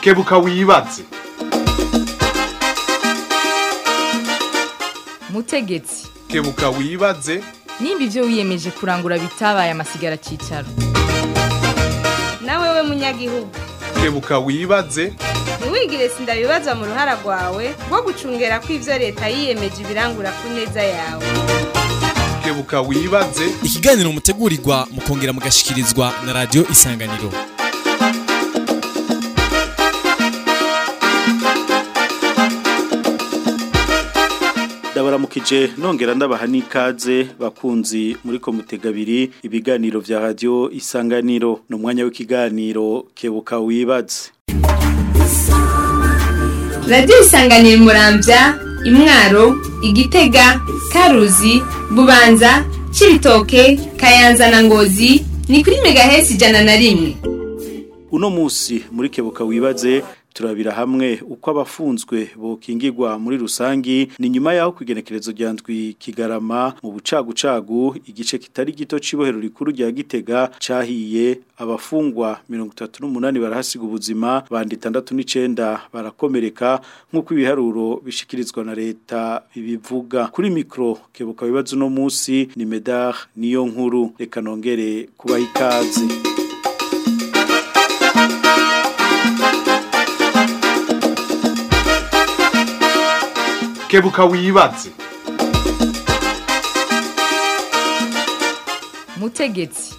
kebuka wibatse mutegetsi kebuka wibaze nimba ibyo wiyemeje kurangura bitabaye amasigara cyicaro nawe we munyagihugu kebuka wibaze ntiwigire sinda bibaza mu ruhara rwawe rwo gucungera ko ibyo leta yiyemeje birangura ku neza yawe kebuka wibaze ikiganiro mutegurirwa mukongera mugashyikirizwa na radiyo isanganiro ndabaramukije nongera ndabaha n'ikaze bakunzi muri komutegabiri ibiganiro bya radio isanganiro no umwanya w'ikiganiro kebuka wibaze Radio isanganiro murambya imwaro igitega karuzi bubanza kiritoke kayanza na ngozi ni kuri megahesi ijana na rimwe uno munsi muri kebuka wibaze turabira hamwe uko abafunzwe bokingirwa muri rusangi ni nyuma yaho kugenekerezo rya kigarama mu bucagucagu igice kitari gito cibohero rikuru rya gitega cahiye abafungwa 38 barahasiga ubuzima bandi 69 barakomereka nkuko ibiharuro bishikirizwa na leta ibivuga. kuri micro kebuka bibazo no Musi ni medar niyo nkuru reka nongere kebuka wibaze mutegetsi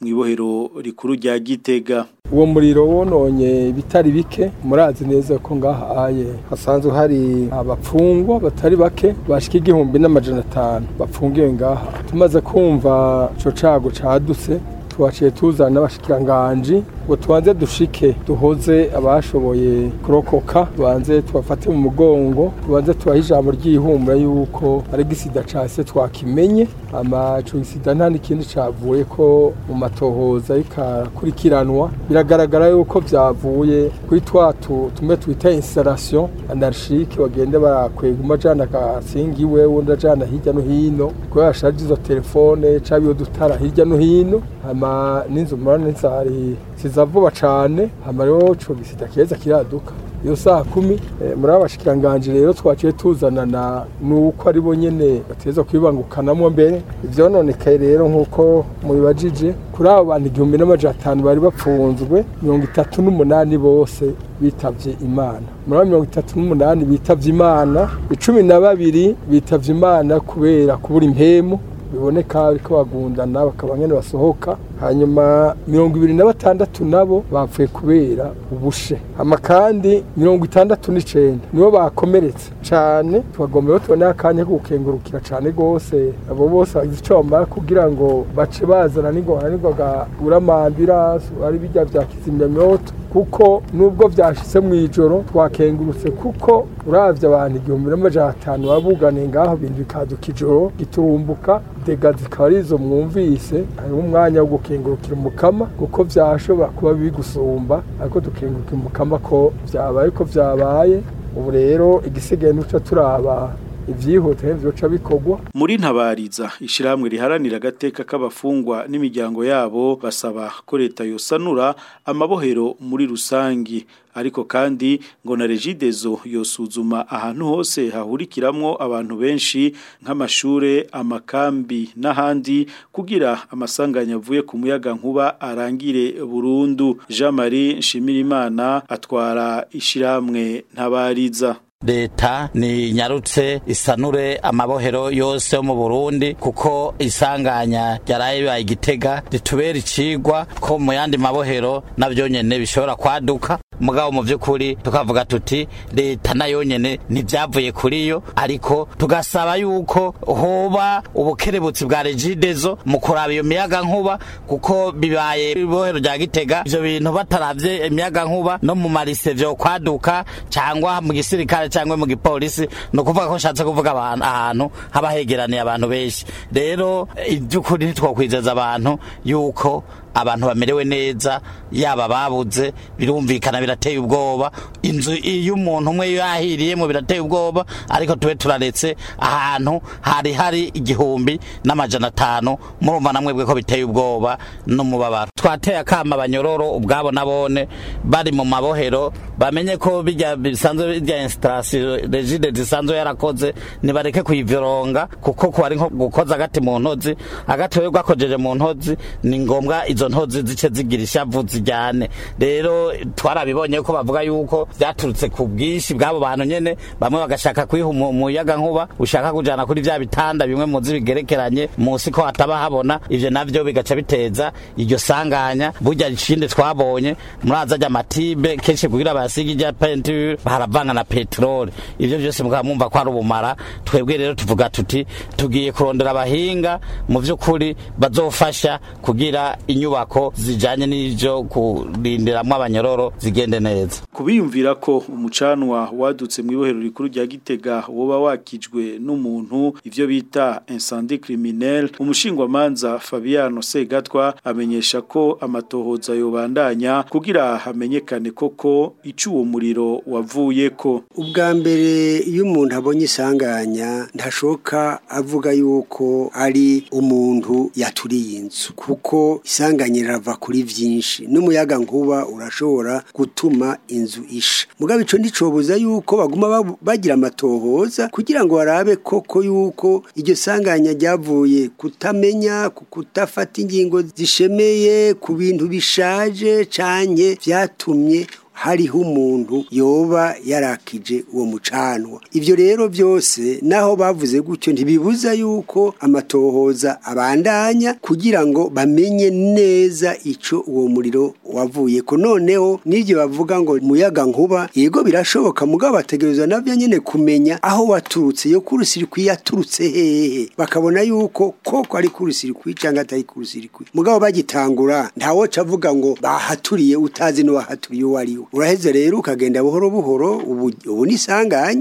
mu ibohero rikuru rya Gitega uwo muriro wononye bitari bike murazi neza ko ngahaye hasanzwe hari abapfungwa batari bake bashyika igihumbi n'amajana atanu bapfungiwe ngaha tumaze kumva ico cago cadutse tuhaciye tuzana n'abashikiranganji ngo tubanze dushike duhoze abashoboye kurokoka tubanze tubafate mu mugongo tubanze tubahe ijambo ry'ihumbura yuko ari gisida case twakimenye ama ico gisida nta n'ikindi cavuye ko mu matohoza ikakurikiranwa biragaragara yuko byavuye kuri twatu tumwe twita installation anarchique bagende barakwega umajana akasinga iwe wundi ajana hirya no hino kubera bashaje izo telefone cabiyo dutara hirya no hino ama n'inzu murane zari kiza vuba cyane amariho cumbisita keza kiraduka iyo saa kumi eh, muri abashikiranganji rero twaciye tuzanana nuko ari bo nyene bateza kwibangukanamo mbere ivyononekaye rero nkuko mubibajije kuri abo bantu igihumbi n'amajana atanu bari bapfunzwe mirongo itatu n'umunani bose bitabye imana muri abo mirongo itatu n'umunani bitabye imana icumi na babiri bitabye imana kubera kubura impemu biboneka ariko bagundana bakaba nyine basohoka hanyuma mirongo ibiri na batandatu nabo bapfuye kubera ubushe ama kandi mirongo itandatu n'icenda nibo bakomeretse cane tubagombeho tubone akanya ko gukengurukira cyane gose abo bose bagize ico bamara kugira ngo bace bazana n'ingorane n'ingoga uramambira ari bijya bya kizimyamyoto kuko nubwo byashitse mu ijoro twakengurutse kuko uravye abantu igihumbi n'amajana atanu babuganiye ngaho bintu bikaduka ijoro giturumbuka dega zikaba arizo mwumvise hariho umwanya wo gukengurukira umukama kuko vyashobora kuba bigusumba ariko dukengurukira umukama ko byabaye ko byabaye ubu rero igisigaye nuca turaba ibyihutiye byoca bikogwa muri ntabariza ishyirahamwe riharanira agateka k'abafungwa n'imiryango yabo basaba ko leta yosanura amabohero muri rusange ariko kandi ngo na regidezo yosuzuma ahantu hose hahurikiramwo abantu benshi nk'amashure amakambi n'ahandi kugira amasanganya avuye ku muyaga nkuba arangire burundu Jean Marie Nshimirimana atwara ishiramwe ntabariza leta ntinyarutse isanure amabohero yose yo mu burundi kuko isanganya ryaraye igitega ritubera icigwa ko mu yandi mabohero nabyo nyene bishobora kwaduka mugabo mu by'ukuri tukavuga tuti leta nayo nyene ntibyavuye kuri yo ariko tugasaba yuko hoba ubukerebutsi bwa regidezo mu kuraba iyo miyaga nkuba kuko bibaye ibohero rya gitega ibyo bintu bataravye imiyaga nkuba no mu marise vyo kwaduka cyangwa mu gisirikare cyangwa mu gipolisi ni kuvuga ko nshatse kuvuga ahantu haba hegeraniye abantu benshi rero iby'ukuri ntitwokwizeza abantu yuko abantu bamerewe neza yaba babuze birumvikana birateye ubwoba inzu iyo umuntu umwe yahiriyemo birateye ubwoba ariko tube turaretse ahantu hari hari igihumbi n'amajana atanu murumva na mwebwe ko biteye ubwoba n'umubabaro twateye akama abanyororo ubwabo nabone bari mu mabohero bamenye ko bijya bisanzwe bijya insitarasiyo regide zisanzwe yarakoze ntibareke kuyivironga kuko kuba nko gukoza agati mu ntozi agati rero gakojeje mu ntozi ni ngombwa izo izo ntozi zice zigira ishavu zijyane rero twarabibonye ko bavuga yuko byaturutse ku bwinshi bw'abo bantu nyene bamwe bagashaka kwiha umuyaga nkuba ushaka kujana kuri bya bitanda bimwe mu bigerekeranye munsi ko hataba habona ivyo navyo bigaca biteza iryo sanganya burya ikindi twabonye muraza ajya amatibe kenshi kugira bayasige ijya penture baravanga na peteroli ibyo byose mukaba mwumva ko ari ubumara twebwe rero tuvuga tuti tugiye kurondera abahinga mu byukuri bazofasha kugira inyubako inyubako zijyanye n'ibyo kurindiramo abanyororo zigende neza kubiyumvira ko umucanwa wadutse mu ibohero rikuru rya gitega woba wakijwe n'umuntu ibyo bita insandi criminel umushingwamanza fabiano segatwa amenyesha ko amatohoza yobandanya kugira hamenyekane koko icyo uwo muriro wavuye ko ubwa mbere iyo umuntu abonye isanganya ntashoka avuga yuko ari umuntu yaturiye inzu kuko isanganya irenganyira rava kuri byinshi n'umuyaga nkuba urashobora gutuma inzu isha mugabo ico ndicobuza yuko baguma bagira amatohoza kugira ngo barabe koko yuko iryo sanganya ryavuye kutamenya kutafata ingingo zishemeye ku bintu bishaje canke vyatumye hariho umuntu yoba yarakije uwo mucanwa ivyo rero byose naho bavuze gutyo ntibibuza yuko amatohoza abandanya kugira ngo bamenye neza ico uwo muriro wavuye ko noneho n'ivyo bavuga ngo muyaga nkuba yego birashoboka mugabo bategerezwa navyo nyene kumenya aho waturutse yo kurusirikwi yaturutse hehe bakabona yuko koko ari kurusirikwi canke atari kurusirikwi mugabo bagitangura ntawoca avuga ngo bahaturiye utazi n'uwahaturiye uwo ari uraheze rero ukagenda buhoro buhoro ubu ni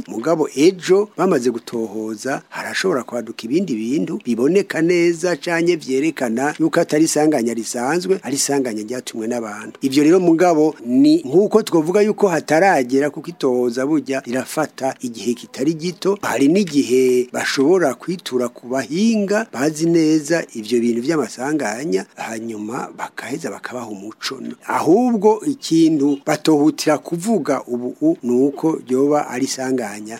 mugabo ejo bamaze gutohoza harashobora kwaduka ibindi bintu biboneka neza cyane byerekana yuko atari isanganya risanzwe ari isanganya ryatumwe n'abantu ibyo rero mugabo ni nk'uko twavuga yuko hataragera kuko itohoza bujya rirafata igihe kitari gito hari n'igihe bashobora kwitura ku bahinga bazi neza ibyo bintu by'amasanganya hanyuma bakaheza bakabaha umuco ahubwo ikintu bato icyohutira kuvuga ubu nuko uko ryoba ari isanganya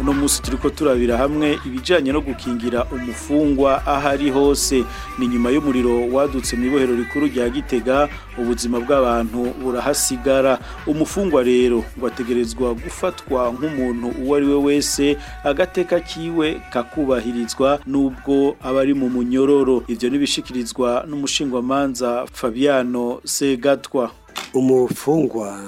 uno munsi turi ko turabira hamwe ibijyanye no gukingira umufungwa aho ari hose ni nyuma y'umuriro wadutse mu ibohero rikuru rya gitega ubuzima bw'abantu burahasigara umufungwa rero ngo ategerezwa gufatwa nk'umuntu uwo ari we wese agateka kiwe kakubahirizwa n'ubwo aba ari mu munyororo ibyo ntibishyikirizwa n'umushingwamanza fabiano segatwa umufungwa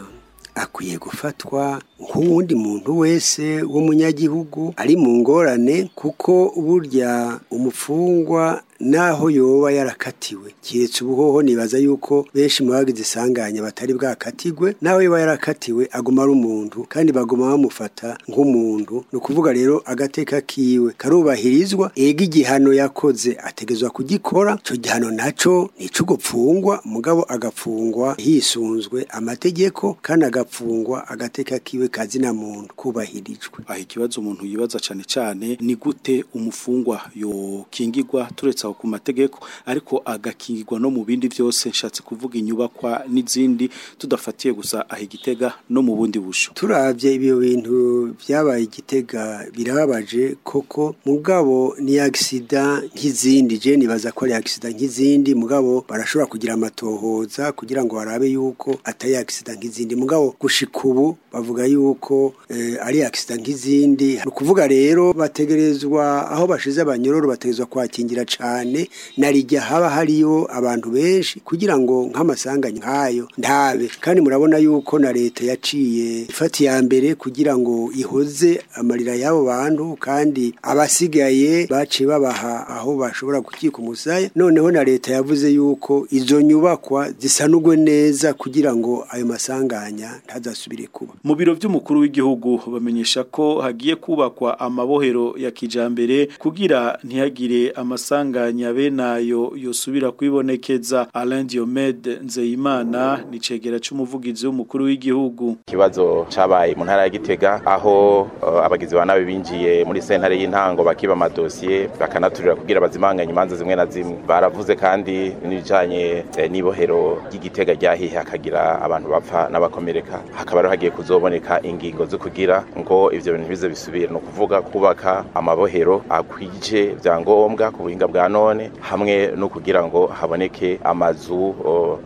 akwiye gufatwa nk'uwundi muntu wese w'umunyagihugu ari mu ngorane kuko burya umufungwa naho yoba yarakatiwe keretse ubuhoho nibaza yuko benshi mu bagize isanganya batari bwakatigwe nawe yoba yarakatiwe aguma ari umuntu kandi baguma bamufata nk'umuntu ni ukuvuga rero agateka kiwe karubahirizwa ega igihano yakoze ategezwa kugikora icyo gihano nacyo ni gupfungwa mugabo agapfungwa hisunzwe amategeko kandi agapfungwa agateka kiwe kazina muntu kubahirijwe aho ikibazo umuntu yibaza cyane cyane ni gute umufungwa yokingirwa turetse gasaba ku mategeko ariko agakingirwa no mu bindi byose nshatse kuvuga inyubakwa n'izindi tudafatiye gusa aho igitega no mu bundi busho turabye ibyo bintu byabaye igitega birababaje koko mugabo ni agisida nk'izindi je nibaza ko ari agisida nk'izindi mugabo barashobora kugira amatohoza kugira ngo barabe yuko atari agisida nk'izindi mugabo gushika ubu bavuga yuko eh, ari agisida nk'izindi ni ukuvuga rero bategerezwa aho bashize abanyororo bategerezwa kwakingira cyane cyane narijya haba hariyo abantu benshi kugira ngo nk'amasanganya nk'ayo ndabe kandi murabona yuko na leta yaciye ifata iya mbere kugira ngo ihoze amarira y'abo bantu kandi abasigaye baciye babaha aho bashobora gukika umusaya noneho na leta yavuze yuko izo nyubakwa zisanugwe neza kugira ngo ayo masanganya ntazasubire kuba mu biro by'umukuru w'igihugu bamenyesha ko hagiye kubakwa amabohero ya kijambere kugira ntihagire amasanganya kubandanya benayo yosubira kwibonekeza Alain Diomede Nzeyimana ni cegera c'umuvugizi w'umukuru w'igihugu kibazo cabaye mu ntara ya Gitega aho uh, abagizi ba nabi binjiye muri sentare y'intango bakiba amadosiye bakanaturira kugira bazimanganye imanza zimwe na zimwe baravuze kandi n'ibijanye eh, n'ibohero ry'igitega ryahihe hakagira abantu bapfa n'abakomereka hakaba hagiye kuzoboneka ingingo zo kugira ngo ivyo bintu bize bisubire no kuvuga kubaka amabohero akwije bya ngombwa ku buhinga bwa no nanone hamwe no kugira ngo haboneke amazu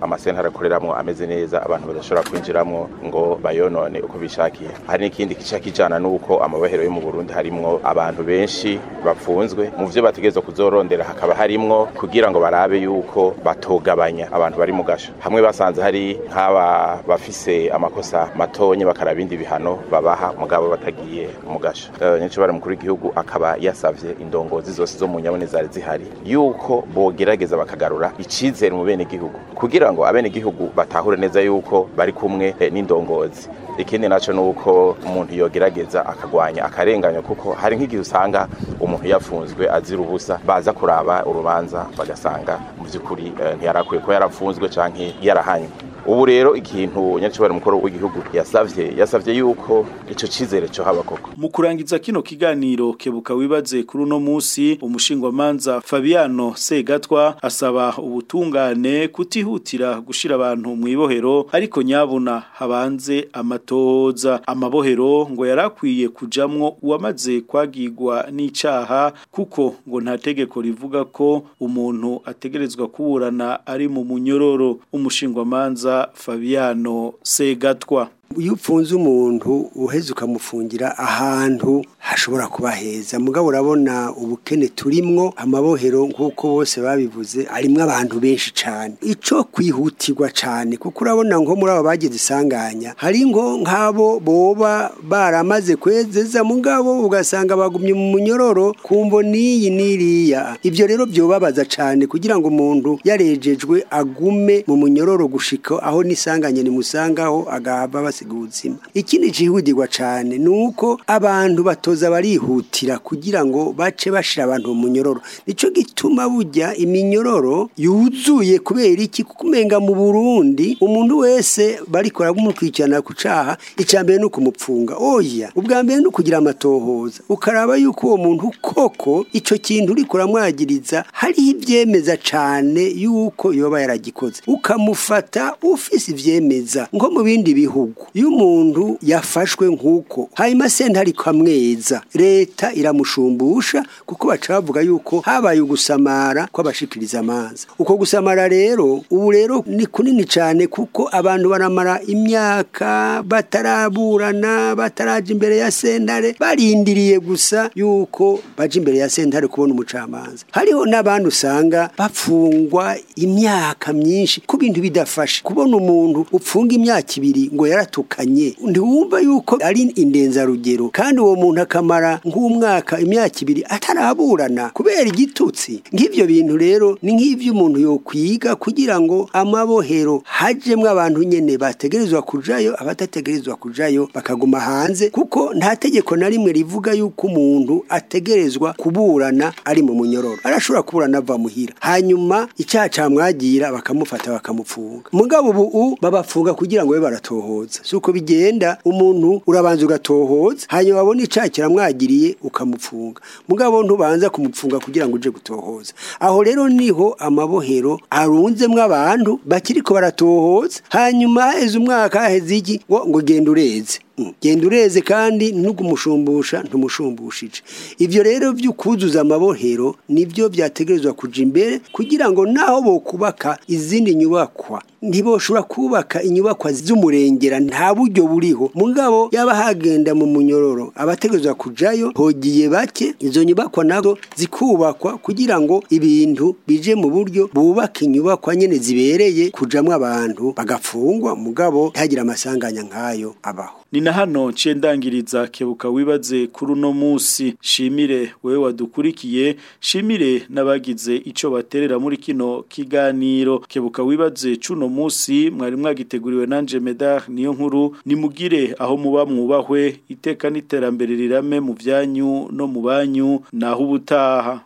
amasentara akoreramo ameze neza abantu badashobora kwinjiramo ngo bayonone uko bishakiye hari n'ikindi kica kijyana n'uko amabohero yo mu burundi harimo abantu benshi bafunzwe mu byo bategereza kuzorondera hakaba harimo kugira ngo barabe yuko batogabanya abantu bari mu gasho hamwe basanze hari nk'aba bafise amakosa matonye bakaraba ibindi bihano babaha mugabo batagiye mu gasho nyinshi bari mukuru w'igihugu akaba yasabye indongozi zose zo mu nyabone zari zihari yuko bogerageza bakagarura icyizere mu bene gihugu kugira ngo abene gihugu batahure neza yuko bari kumwe eh, n'indongozi ikindi nacyo ni uko umuntu yogerageza akagwanya akarenganya kuko hari nk'igihe usanga umuntu yafunzwe azira ubusa baza kuraba urubanza bagasanga mu by'ukuri eh, ntiyarakwiye ko yarafunzwe cyangwa yarahanywe ubu rero ikintu nyacibara mukuru w'igihugu yasabye yasabye yuko icyo cyizere cyo haba koko mu kurangiza kino kiganiro kebuka wibaze kuri uno munsi umushingwamanza Fabiano Segatwa asaba ubutungane kutihutira gushyira abantu mu ibohero ariko nyabuna habanze amatoza amabohero ngo yari akwiye kujamwo uwamaze kwagirwa n’icyaha kuko ngo nta tegeko rivuga ko umuntu ategerezwa kuburana ari mu munyororo umushingwamanza fabiano segatwa iyo upfunze umuntu uheze ukamufungira ahantu hashobora kuba heza mugabo urabona ubukene turimwo amabohero nk'uko bose babivuze arimwo abantu benshi cyane icyo kwihutirwa cyane kuko urabona nko muri abo bagize isanganya hari ngo nk'abo boba baramaze kwezeza mugabo ugasanga bagumye mu munyororo ku mbo n'iyi n'iriya ibyo rero byobabaza cyane kugira ngo umuntu yarejejwe agume mu munyororo gushika aho n'isanganya rimusangaho agahava basi gusiga ubuzima ikindi cyihutirwa cyane nuko abantu batoza barihutira kugira ngo bace bashyira abantu mu munyororo nicyo gituma bujya iminyororo yuzuye kubera iki kumenga mu burundi umuntu wese barikora bamukurikirana ku cyaha icya mbere ni ukumupfunga oya ubwa mbere ni kugira amatohoza ukaraba yuko uwo muntu koko icyo kintu uri kuramwagiriza hari ibyemeza cyane yuko yoba yaragikoze ukamufata ufise ibyemeza nko mu bindi bihugu iyo umuntu yafashwe nk'uko hanyuma sentari ikamweza leta iramushumbusha kuko baca bavuga yuko habaye ugusamara kw'abashikiriza amanza uko gusamara rero ubu rero ni kunini cyane kuko abantu baramara imyaka bataraburana bataraje imbere ya sentare barindiriye gusa yuko baje imbere ya sentare kubona umucamanza hariho n'abantu usanga bapfungwa imyaka myinshi ku bintu bidafashe kubona umuntu upfunga imyaka ibiri ngo yara batukanye ntiwumva yuko ari indenzarugero kandi uwo muntu akamara nk'umwaka imyaka ibiri ataraburana kubera igitutsi nk'ibyo bintu rero ni nk'ibyo umuntu yokwiga kugira ngo amabohero hajemo abantu nyine bategerezwa kujayo abadategerezwa kujayo bakaguma hanze kuko nta tegeko na rimwe rivuga yuko umuntu ategerezwa kuburana ari mu munyororo arashobora kuburana ava muhira hanyuma icyaha cyamwagira bakamufata bakamupfunga mugabo ubu babafunga kugira ngo babe baratohoza suko bigenda umuntu urabanza ugatohoza hanyuma wabona icyaha kiramwagiriye ukamupfunga mugabo ntubanza kumupfunga kugira ngo uje gutohoza aho rero niho amabohero arunze abantu bakiriko ko baratohoza hanyuma haheze umwaka haheze ngo ngo ureze genda ureze kandi ntugumushumbusha ntumushumbushije ibyo rero by’ukuzuza amabohero nibyo byategerezwa kujya imbere kugira ngo naho bo kubaka izindi nyubakwa ntiboshobora kubaka inyubakwa z'umurengera nta buryo buriho mugabo ngabo yaba hagenda mu munyororo abategerezwa kujayo hogiye bake izo nyubakwa nazo zikubakwa kugira ngo ibintu bije mu buryo bubaka inyubakwa nyine zibereye kujamo abantu bagafungwa mugabo ntihagire amasanganya nk'ayo abaho ni na hano nce ndangiriza kebuka wibaze kuri uno munsi shimire wowe wadukurikiye shimire n'abagize icyo baterera muri kino kiganiro kebuka wibaze cy'uno musi mwari mwagiteguriwe nanjye meda niyo nkuru nimugire aho muba mwubahwe iteka n'iterambere rirame mu byanyu no mu banyu naho ubutaha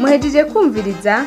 muhejeje kumviriza